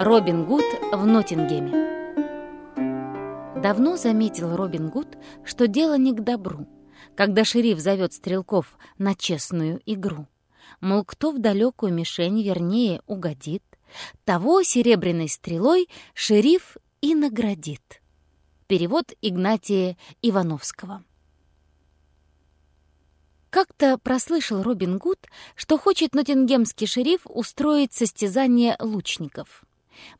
Робин Гуд в Ноттингеме Давно заметил Робин Гуд, что дело не к добру, когда шериф зовет стрелков на честную игру. Мол, кто в далекую мишень вернее угодит, того серебряной стрелой шериф и наградит. Перевод Игнатия Ивановского. Как-то прослышал Робин Гуд, что хочет ноттингемский шериф устроить состязание лучников.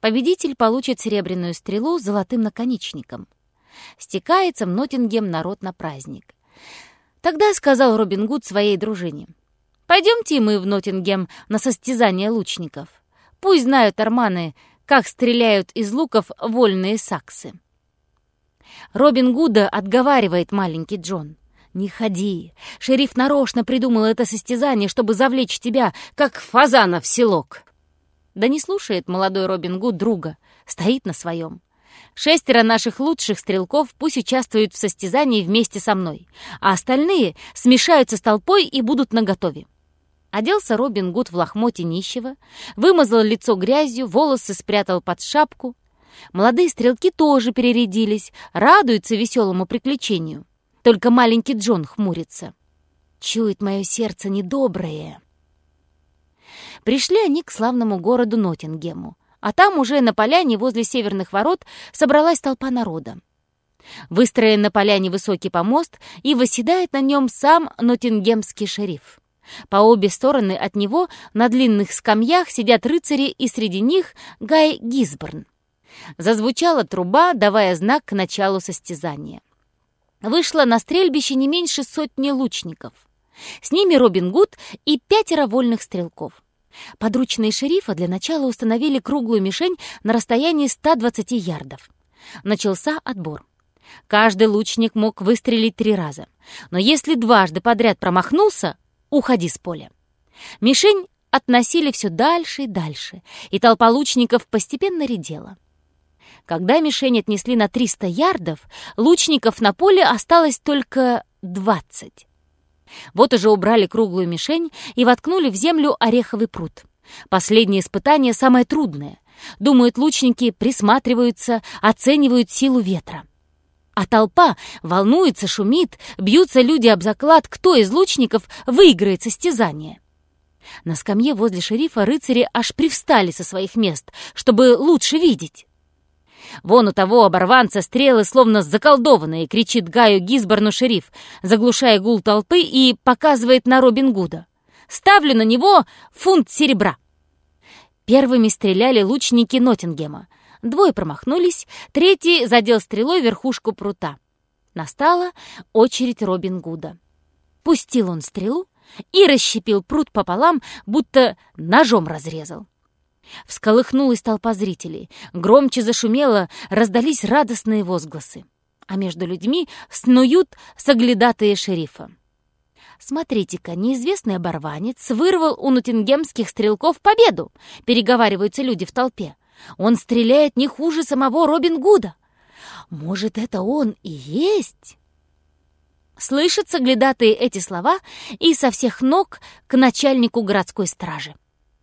Победитель получит серебряную стрелу с золотым наконечником. Стекается в Ноттингем народ на праздник. Тогда сказал Робин Гуд своей дружине. «Пойдемте мы в Ноттингем на состязание лучников. Пусть знают арманы, как стреляют из луков вольные саксы». Робин Гуда отговаривает маленький Джон. «Не ходи. Шериф нарочно придумал это состязание, чтобы завлечь тебя, как фазана в селок». Да не слушает молодой Робин Гуд друга, стоит на своем. Шестеро наших лучших стрелков пусть участвуют в состязании вместе со мной, а остальные смешаются с толпой и будут наготове. Оделся Робин Гуд в лохмоте нищего, вымазал лицо грязью, волосы спрятал под шапку. Молодые стрелки тоже перерядились, радуются веселому приключению. Только маленький Джон хмурится. Чует мое сердце недоброе. Пришли они к славному городу Ноттингему, а там уже на поляне возле северных ворот собралась толпа народа. Выстроен на поляне высокий помост, и восседает на нем сам ноттингемский шериф. По обе стороны от него на длинных скамьях сидят рыцари, и среди них Гай Гизборн. Зазвучала труба, давая знак к началу состязания. Вышло на стрельбище не меньше сотни лучников. С ними Робин Гуд и пятеро вольных стрелков. Подручные шерифа для начала установили круглую мишень на расстоянии 120 ярдов. Начался отбор. Каждый лучник мог выстрелить три раза. Но если дважды подряд промахнулся, уходи с поля. Мишень относили все дальше и дальше, и толпа лучников постепенно редела. Когда мишень отнесли на 300 ярдов, лучников на поле осталось только 20. Вот уже убрали круглую мишень и воткнули в землю ореховый пруд. Последнее испытание самое трудное. Думают лучники, присматриваются, оценивают силу ветра. А толпа волнуется, шумит, бьются люди об заклад, кто из лучников выиграет состязание. На скамье возле шерифа рыцари аж привстали со своих мест, чтобы лучше видеть. Вон у того оборванца стрелы словно заколдованные, кричит Гаю Гизборну шериф, заглушая гул толпы и показывает на Робин Гуда. Ставлю на него фунт серебра. Первыми стреляли лучники Ноттингема. Двое промахнулись, третий задел стрелой верхушку прута. Настала очередь Робин Гуда. Пустил он стрелу и расщепил прут пополам, будто ножом разрезал. Всколыхнулась толпа зрителей. Громче зашумело, раздались радостные возгласы. А между людьми снуют соглядатые шерифа. «Смотрите-ка, неизвестный оборванец вырвал у нутингемских стрелков победу!» — переговариваются люди в толпе. «Он стреляет не хуже самого Робин Гуда!» «Может, это он и есть?» Слышат соглядатые эти слова и со всех ног к начальнику городской стражи.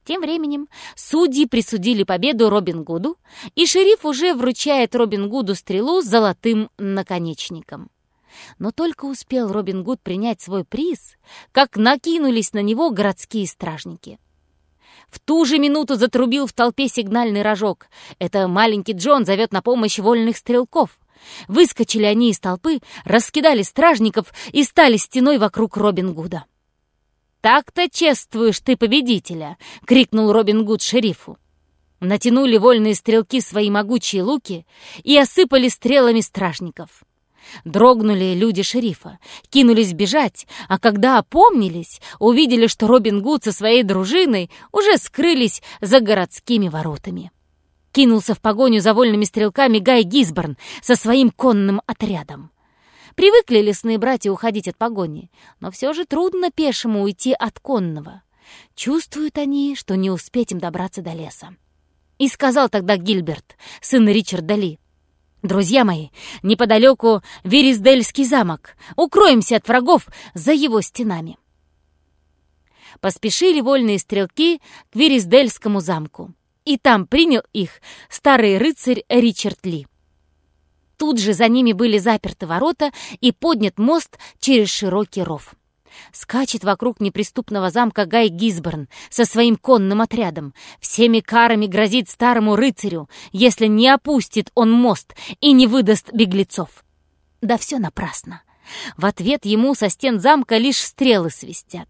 Тем временем судьи присудили победу Робин Гуду, и шериф уже вручает Робин Гуду стрелу с золотым наконечником. Но только успел Робин Гуд принять свой приз, как накинулись на него городские стражники. В ту же минуту затрубил в толпе сигнальный рожок. Это маленький Джон зовет на помощь вольных стрелков. Выскочили они из толпы, раскидали стражников и стали стеной вокруг Робин Гуда. «Так-то чествуешь ты победителя!» — крикнул Робин Гуд шерифу. Натянули вольные стрелки свои могучие луки и осыпали стрелами стражников. Дрогнули люди шерифа, кинулись бежать, а когда опомнились, увидели, что Робин Гуд со своей дружиной уже скрылись за городскими воротами. Кинулся в погоню за вольными стрелками Гай Гизборн со своим конным отрядом. Привыкли лесные братья уходить от погони, но все же трудно пешему уйти от конного. Чувствуют они, что не успеть им добраться до леса. И сказал тогда Гильберт, сын Ричарда Ли, «Друзья мои, неподалеку Вериздельский замок. Укроемся от врагов за его стенами». Поспешили вольные стрелки к Вериздельскому замку. и там принял их старый рыцарь Ричард Ли. Тут же за ними были заперты ворота и поднят мост через широкий ров. Скачет вокруг неприступного замка Гай Гизборн со своим конным отрядом. Всеми карами грозит старому рыцарю, если не опустит он мост и не выдаст беглецов. Да все напрасно. В ответ ему со стен замка лишь стрелы свистят.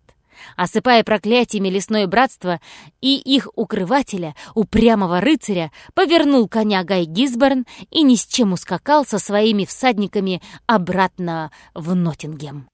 Осыпая проклятиями лесное братство и их укрывателя, упрямого рыцаря, повернул коня Гай Гизборн и ни с чем ускакал со своими всадниками обратно в Ноттингем.